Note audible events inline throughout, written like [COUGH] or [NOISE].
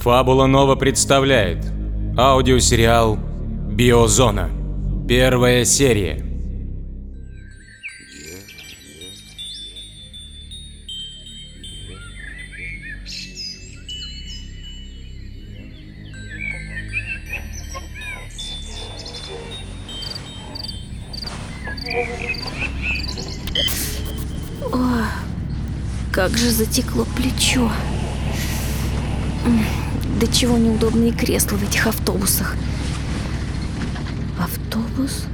Фабула Нова представляет аудиосериал «Биозона». Первая серия. О, как же затекло плечо. Да чего неудобные кресла в этих автобусах. Автобус?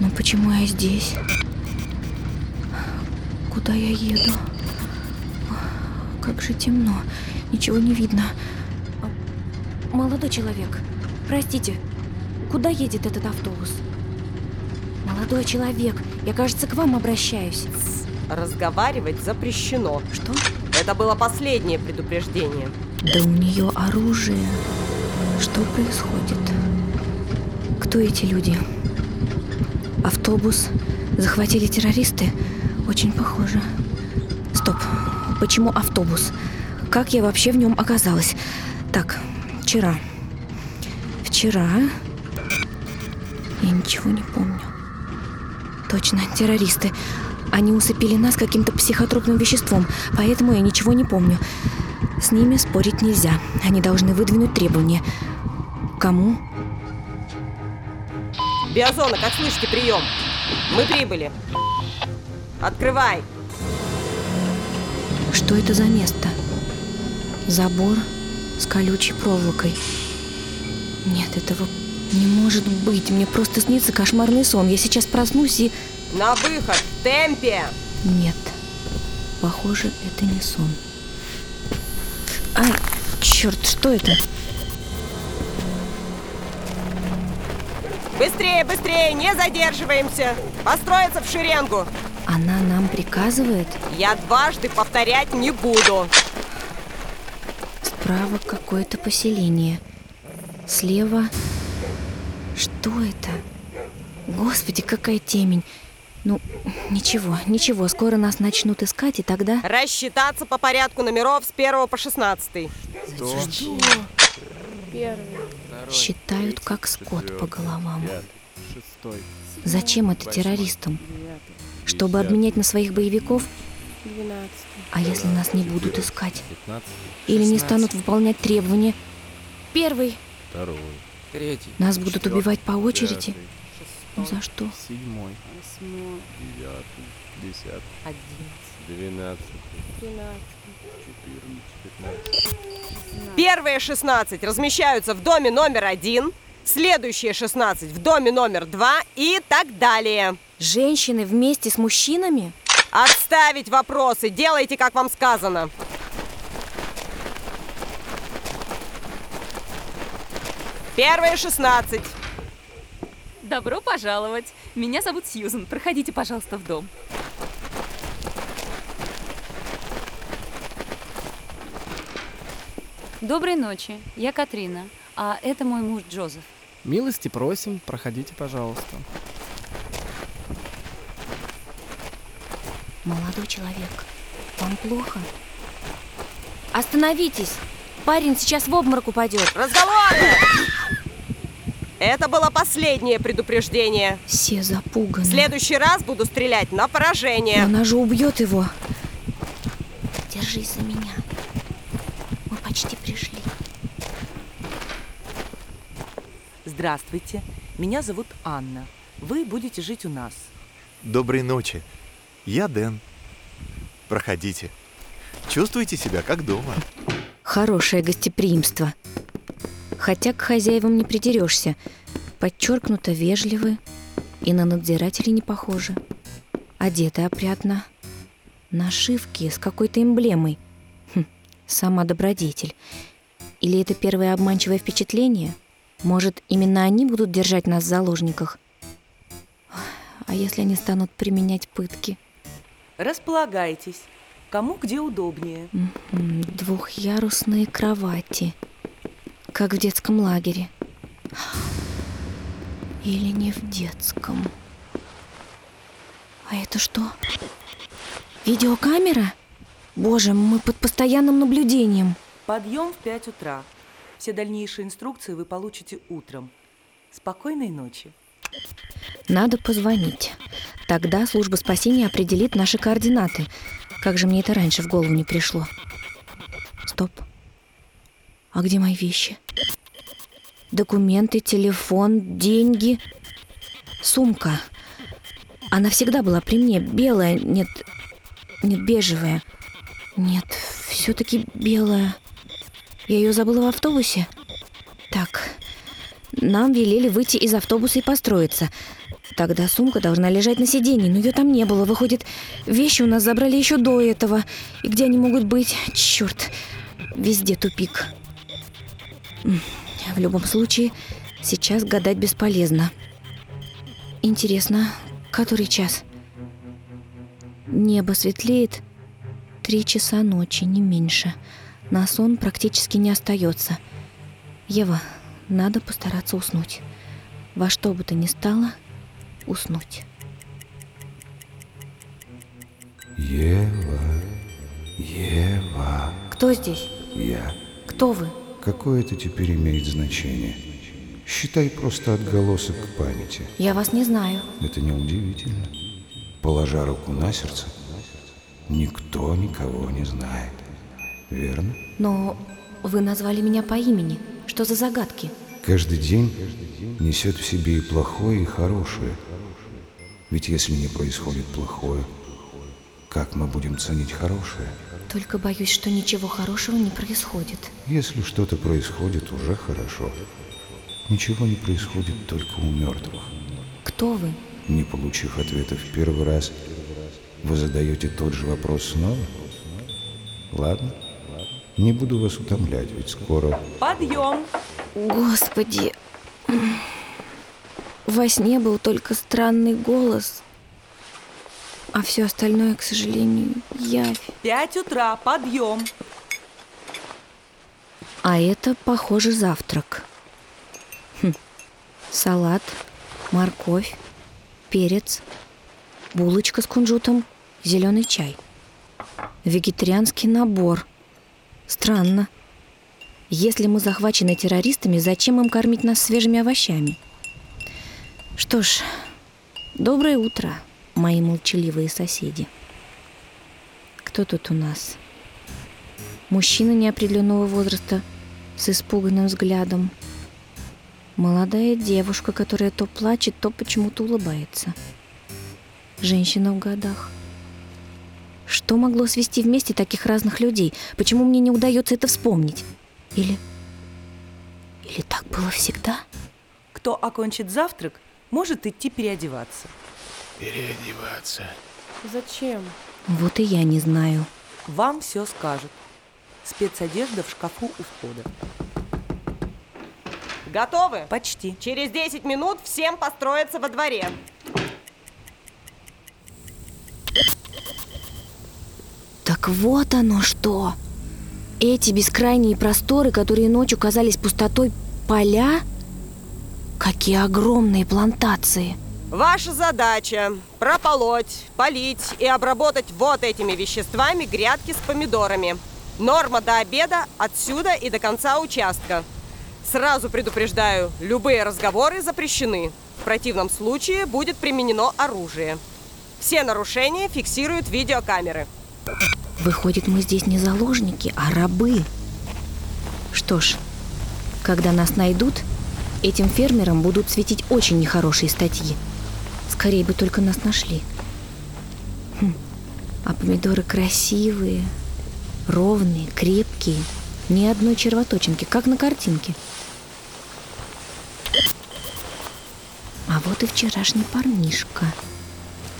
Ну почему я здесь? Куда я еду? Как же темно. Ничего не видно. Молодой человек, простите, куда едет этот автобус? Молодой человек, я, кажется, к вам обращаюсь. Разговаривать запрещено. Что? Это было последнее предупреждение. Да у нее оружие. Что происходит? Кто эти люди? Автобус захватили террористы? Очень похоже. Стоп. Почему автобус? Как я вообще в нем оказалась? Так, вчера. Вчера... Я ничего не помню. Точно, террористы. Они усыпили нас каким-то психотропным веществом, поэтому я ничего не помню. С ними спорить нельзя. Они должны выдвинуть требования. Кому? Биозона, как слышите, прием. Мы прибыли. Открывай. Что это за место? Забор с колючей проволокой. Нет, этого не может быть. Мне просто снится кошмарный сон. Я сейчас проснусь и... На выход. В темпе. Нет. Похоже, это не сон. Ай, черт, что это? Быстрее, быстрее, не задерживаемся. Построиться в шеренгу. Она нам приказывает? Я дважды повторять не буду. Справа какое-то поселение. Слева... Что это? Господи, какая темень. Ну, ничего, ничего, скоро нас начнут искать, и тогда... Рассчитаться по порядку номеров с 1 по 16. Считают как скот по головам. Зачем это террористам? Чтобы обменять на своих боевиков? А если нас не будут искать? Или не станут выполнять требования? Первый. Второй, Третий. Нас будут убивать по очереди? Ну, За что? седьмой, девятый, десятый, двенадцатый, четырнадцатый, пятнадцатый. Первые 16 размещаются в доме номер один, следующие 16 в доме номер два и так далее. Женщины вместе с мужчинами? Отставить вопросы, делайте, как вам сказано. Первые 16. Добро пожаловать. Меня зовут Сьюзен. Проходите, пожалуйста, в дом. Доброй ночи. Я Катрина, а это мой муж Джозеф. Милости просим, проходите, пожалуйста. Молодой человек, вам плохо? Остановитесь! Парень сейчас в обморок упадет. Разговоры! Это было последнее предупреждение. Все запуганы. В следующий раз буду стрелять на Но поражение. Она же убьет его. Держись за меня. Мы почти пришли. Здравствуйте, меня зовут Анна. Вы будете жить у нас. Доброй ночи. Я Дэн. Проходите. Чувствуете себя как дома. Хорошее гостеприимство. Хотя к хозяевам не придерешься. Подчеркнуто вежливы и на надзирателей не похожи. Одеты опрятно. Нашивки с какой-то эмблемой. Хм, сама добродетель. Или это первое обманчивое впечатление? Может, именно они будут держать нас в заложниках? А если они станут применять пытки? Располагайтесь. Кому где удобнее. Двухъярусные кровати. Как в детском лагере. Или не в детском. А это что? Видеокамера? Боже, мы под постоянным наблюдением. Подъем в 5 утра. Все дальнейшие инструкции вы получите утром. Спокойной ночи. Надо позвонить. Тогда служба спасения определит наши координаты. Как же мне это раньше в голову не пришло? Стоп. А где мои вещи? Документы, телефон, деньги, сумка. Она всегда была при мне, белая, нет, нет, бежевая. Нет, все-таки белая. Я ее забыла в автобусе. Так, нам велели выйти из автобуса и построиться. Тогда сумка должна лежать на сиденье, но ее там не было. Выходит, вещи у нас забрали еще до этого. И где они могут быть? Черт, везде тупик. В любом случае, сейчас гадать бесполезно. Интересно, который час? Небо светлеет. Три часа ночи, не меньше. На сон практически не остается. Ева, надо постараться уснуть. Во что бы то ни стало, уснуть. Ева, Ева, Кто здесь? я. Кто вы? Какое это теперь имеет значение? Считай просто отголосок к памяти. Я вас не знаю. Это неудивительно. Положа руку на сердце, никто никого не знает. Верно? Но вы назвали меня по имени. Что за загадки? Каждый день несет в себе и плохое, и хорошее. Ведь если не происходит плохое, как мы будем ценить хорошее? Только боюсь, что ничего хорошего не происходит. Если что-то происходит, уже хорошо. Ничего не происходит только у мертвых. Кто вы? Не получив ответа в первый раз, вы задаете тот же вопрос снова? Ладно, не буду вас утомлять, ведь скоро... Подъем! Господи. Во сне был только странный голос. А все остальное, к сожалению, явь. 5 утра, подъем! А это, похоже, завтрак. Хм. Салат, морковь, перец, булочка с кунжутом, зеленый чай. Вегетарианский набор. Странно. Если мы захвачены террористами, зачем им кормить нас свежими овощами? Что ж, доброе утро, мои молчаливые соседи. Кто тут у нас? Мужчина неопределенного возраста с испуганным взглядом. Молодая девушка, которая то плачет, то почему-то улыбается. Женщина в годах. Что могло свести вместе таких разных людей? Почему мне не удается это вспомнить? Или... Или так было всегда? Кто окончит завтрак, может идти переодеваться. Переодеваться. Зачем? Вот и я не знаю. Вам все скажут. Спецодежда в шкафу у входа. Готовы? Почти. Через 10 минут всем построиться во дворе. Так вот оно что. Эти бескрайние просторы, которые ночью казались пустотой, поля? Какие огромные плантации. Ваша задача – прополоть, полить и обработать вот этими веществами грядки с помидорами. Норма до обеда отсюда и до конца участка. Сразу предупреждаю, любые разговоры запрещены. В противном случае будет применено оружие. Все нарушения фиксируют видеокамеры. Выходит, мы здесь не заложники, а рабы. Что ж, когда нас найдут, этим фермерам будут светить очень нехорошие статьи. Скорее бы только нас нашли. Хм, а помидоры красивые, ровные, крепкие, ни одной червоточинки, как на картинке. А вот и вчерашний парнишка.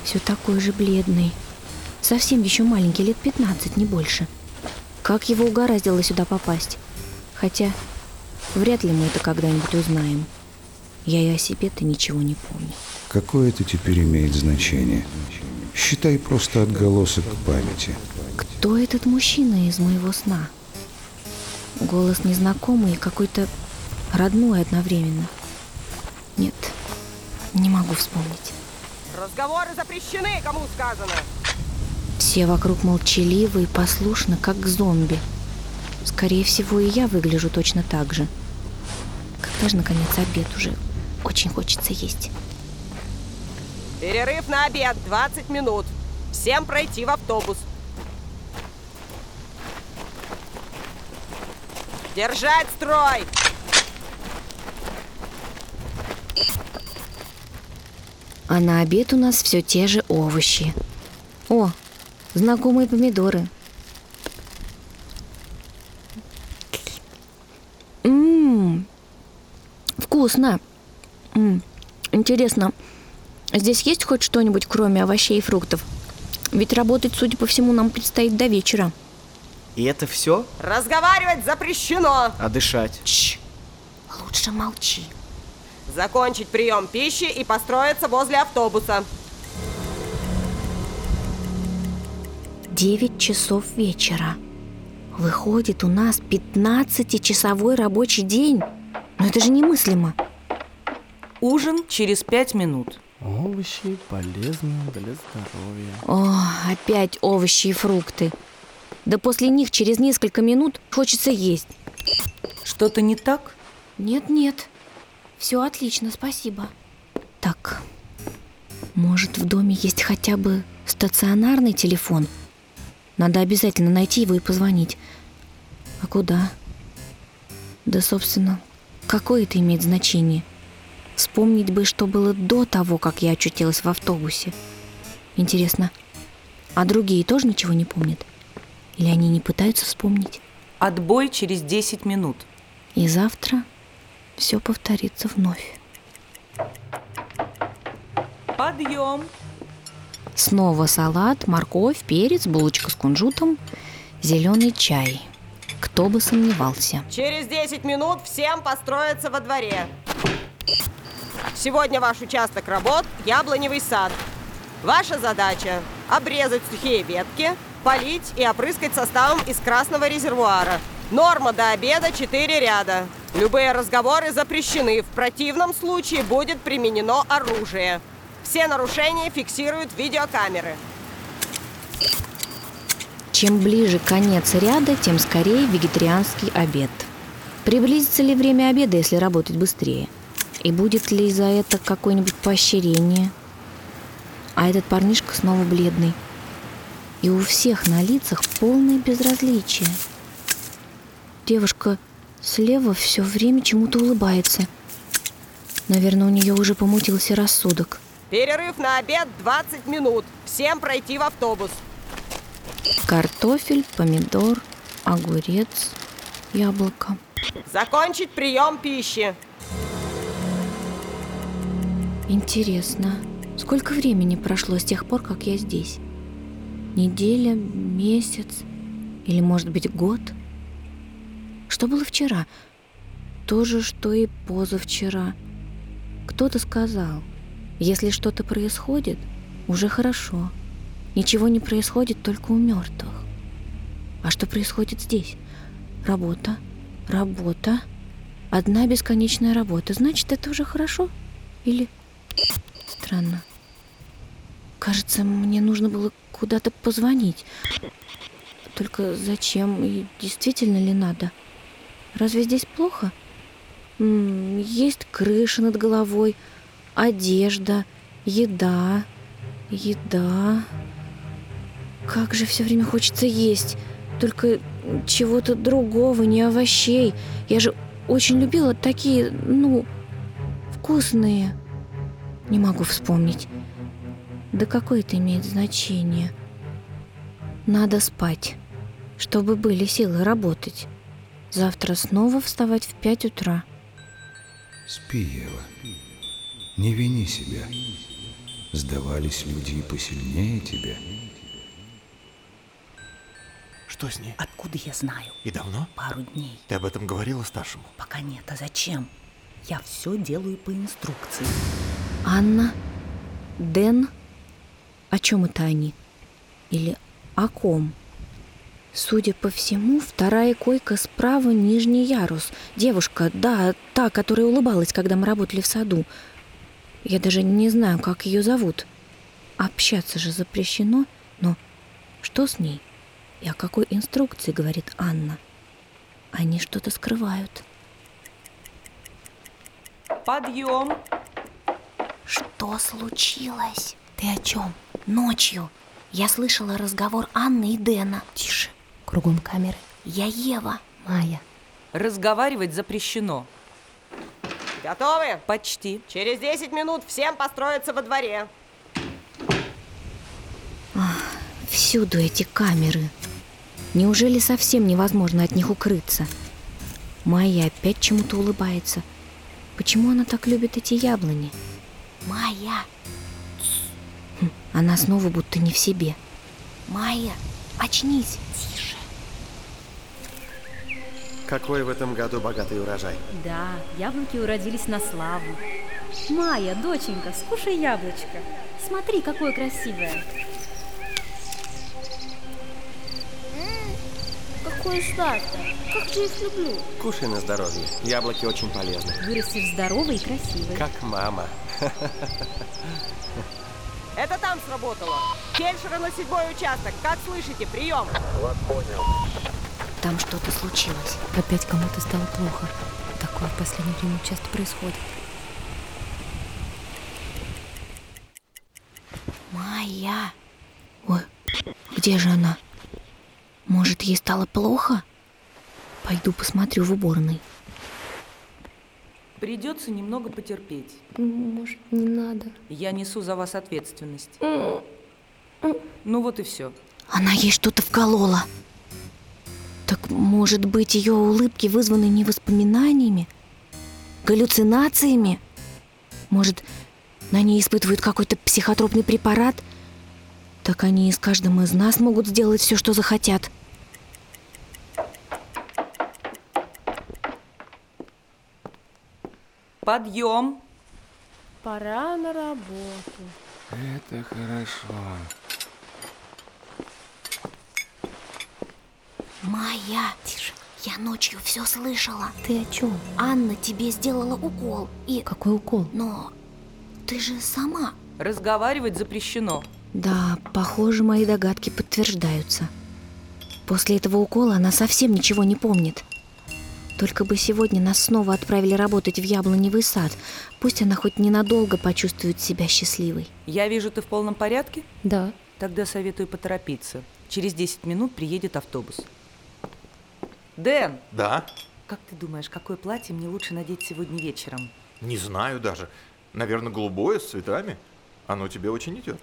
Все такой же бледный. Совсем еще маленький, лет 15, не больше. Как его угораздило сюда попасть? Хотя, вряд ли мы это когда-нибудь узнаем. Я и о себе-то ничего не помню. Какое это теперь имеет значение? Считай просто отголосок к памяти. Кто этот мужчина из моего сна? Голос незнакомый и какой-то родной одновременно. Нет, не могу вспомнить. Разговоры запрещены, кому сказано. Все Все вокруг молчаливы и послушны, как зомби. Скорее всего, и я выгляжу точно так же. Когда же, наконец, обед уже? Очень хочется есть. Перерыв на обед 20 минут. Всем пройти в автобус. Держать строй! А на обед у нас все те же овощи. О, знакомые помидоры. Ммм, вкусно. М, Интересно, здесь есть хоть что-нибудь, кроме овощей и фруктов? Ведь работать, судя по всему, нам предстоит до вечера. И это все? Разговаривать запрещено! А дышать? Чш, лучше молчи. Закончить прием пищи и построиться возле автобуса. 9 часов вечера. Выходит, у нас 15-часовой рабочий день. Но это же немыслимо. Ужин через пять минут. Овощи полезны для здоровья. О, опять овощи и фрукты. Да после них через несколько минут хочется есть. Что-то не так? Нет-нет, все отлично, спасибо. Так, может в доме есть хотя бы стационарный телефон? Надо обязательно найти его и позвонить. А куда? Да, собственно, какое это имеет значение? Вспомнить бы, что было до того, как я очутилась в автобусе. Интересно, а другие тоже ничего не помнят? Или они не пытаются вспомнить? Отбой через 10 минут. И завтра все повторится вновь. Подъем. Снова салат, морковь, перец, булочка с кунжутом, зеленый чай. Кто бы сомневался. Через 10 минут всем построиться во дворе. Сегодня ваш участок работ – яблоневый сад. Ваша задача – обрезать сухие ветки, полить и опрыскать составом из красного резервуара. Норма до обеда 4 ряда. Любые разговоры запрещены. В противном случае будет применено оружие. Все нарушения фиксируют видеокамеры. Чем ближе конец ряда, тем скорее вегетарианский обед. Приблизится ли время обеда, если работать быстрее? И будет ли за это какое-нибудь поощрение? А этот парнишка снова бледный. И у всех на лицах полное безразличие. Девушка слева все время чему-то улыбается. Наверное, у нее уже помутился рассудок. Перерыв на обед 20 минут. Всем пройти в автобус. Картофель, помидор, огурец, яблоко. Закончить прием пищи. Интересно, сколько времени прошло с тех пор, как я здесь? Неделя, месяц или, может быть, год? Что было вчера? То же, что и позавчера. Кто-то сказал, если что-то происходит, уже хорошо. Ничего не происходит только у мертвых. А что происходит здесь? Работа, работа, одна бесконечная работа. Значит, это уже хорошо? Или странно? Кажется, мне нужно было куда-то позвонить. Только зачем и действительно ли надо? Разве здесь плохо? Есть крыша над головой, одежда, еда, еда. Как же все время хочется есть. Только чего-то другого, не овощей. Я же очень любила такие, ну, вкусные. Не могу вспомнить. Да какое это имеет значение? Надо спать, чтобы были силы работать. Завтра снова вставать в пять утра. Спи, Ева. Не вини себя. Сдавались люди и посильнее тебя. Что с ней? Откуда я знаю? И давно? Пару дней. Ты об этом говорила старшему? Пока нет. А зачем? Я все делаю по инструкции. Анна? Дэн? О чем это они? Или о ком? Судя по всему, вторая койка справа нижний ярус. Девушка, да, та, которая улыбалась, когда мы работали в саду. Я даже не знаю, как ее зовут. Общаться же запрещено, но Что с ней? И о какой инструкции говорит Анна? Они что-то скрывают. Подъем! Что случилось? Ты о чем? Ночью. Я слышала разговор Анны и Дэна. Тише. Кругом камеры. Я Ева. Майя. Разговаривать запрещено. Готовы? Почти. Через 10 минут всем построиться во дворе. Всюду эти камеры. Неужели совсем невозможно от них укрыться? Майя опять чему-то улыбается. Почему она так любит эти яблони? Майя! Она снова будто не в себе. Майя, очнись! Тише. Какой в этом году богатый урожай? Да, яблоки уродились на славу. Майя, доченька, скушай яблочко. Смотри, какое красивое. Какое сладкое. Как же их люблю. Кушай на здоровье. Яблоки очень полезны. Вырастешь здоровый и красивый. Как мама. [LAUGHS] Это там сработало. Фельдшера на седьмой участок. Как слышите? Прием. Там что-то случилось. Опять кому-то стало плохо. Такое в последнее время часто происходит. Майя! Ой, где же она? Может, ей стало плохо? Пойду посмотрю в уборной. Придется немного потерпеть. Может, не надо? Я несу за вас ответственность. Ну вот и все. Она ей что-то вколола. Так, может быть, ее улыбки вызваны не воспоминаниями, галлюцинациями? Может, на ней испытывают какой-то психотропный препарат? Так они и с каждым из нас могут сделать все, что захотят. Подъем! Пора на работу. Это хорошо. Майя, тише. Я ночью все слышала. Ты о чем? Анна тебе сделала укол. И... Какой укол? Но ты же сама. Разговаривать запрещено. Да, похоже, мои догадки подтверждаются. После этого укола она совсем ничего не помнит. Только бы сегодня нас снова отправили работать в яблоневый сад. Пусть она хоть ненадолго почувствует себя счастливой. Я вижу, ты в полном порядке? Да. Тогда советую поторопиться. Через 10 минут приедет автобус. Дэн, Да? как ты думаешь, какое платье мне лучше надеть сегодня вечером? Не знаю даже. Наверное, голубое с цветами. Оно тебе очень идет.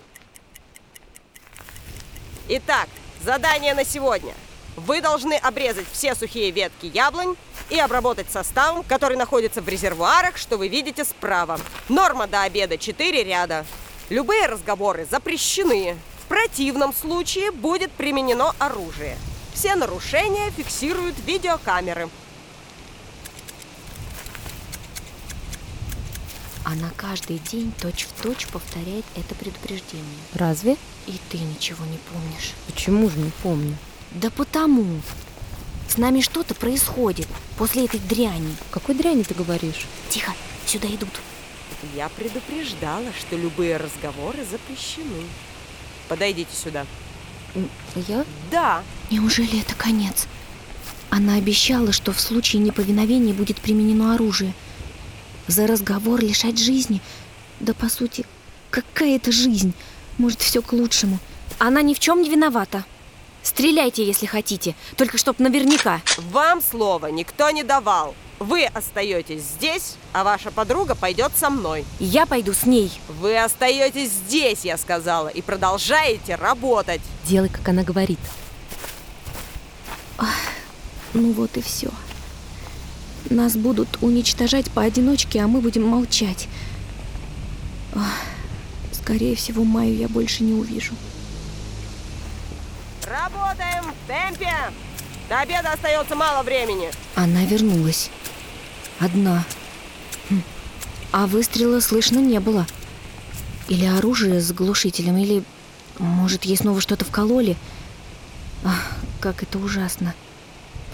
Итак, задание на сегодня. Вы должны обрезать все сухие ветки яблонь и обработать составом, который находится в резервуарах, что вы видите справа. Норма до обеда 4 ряда. Любые разговоры запрещены. В противном случае будет применено оружие. Все нарушения фиксируют видеокамеры. Она каждый день точь-в-точь повторяет это предупреждение. Разве? И ты ничего не помнишь. Почему же не помню? Да потому. С нами что-то происходит после этой дряни. Какой дряни ты говоришь? Тихо, сюда идут. Я предупреждала, что любые разговоры запрещены. Подойдите сюда. Я? Да, Неужели это конец? Она обещала, что в случае неповиновения будет применено оружие. За разговор лишать жизни. Да по сути, какая это жизнь? Может, все к лучшему. Она ни в чем не виновата. Стреляйте, если хотите, только чтоб наверняка. вам слова никто не давал. Вы остаетесь здесь, а ваша подруга пойдет со мной. Я пойду с ней. Вы остаетесь здесь, я сказала, и продолжаете работать. Делай, как она говорит. Ну вот и все. Нас будут уничтожать поодиночке, а мы будем молчать. Ах, скорее всего, Майю я больше не увижу. Работаем в темпе. До обеда остается мало времени. Она вернулась. Одна. Хм. А выстрела слышно не было. Или оружие с глушителем, или, может, ей снова что-то вкололи. Ах, как это ужасно.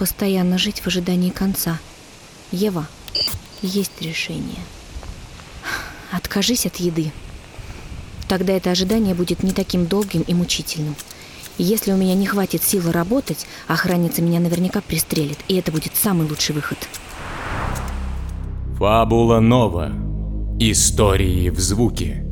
Постоянно жить в ожидании конца. Ева, есть решение. Откажись от еды. Тогда это ожидание будет не таким долгим и мучительным. Если у меня не хватит силы работать, охранница меня наверняка пристрелит, и это будет самый лучший выход. Фабула Нова. Истории в звуке.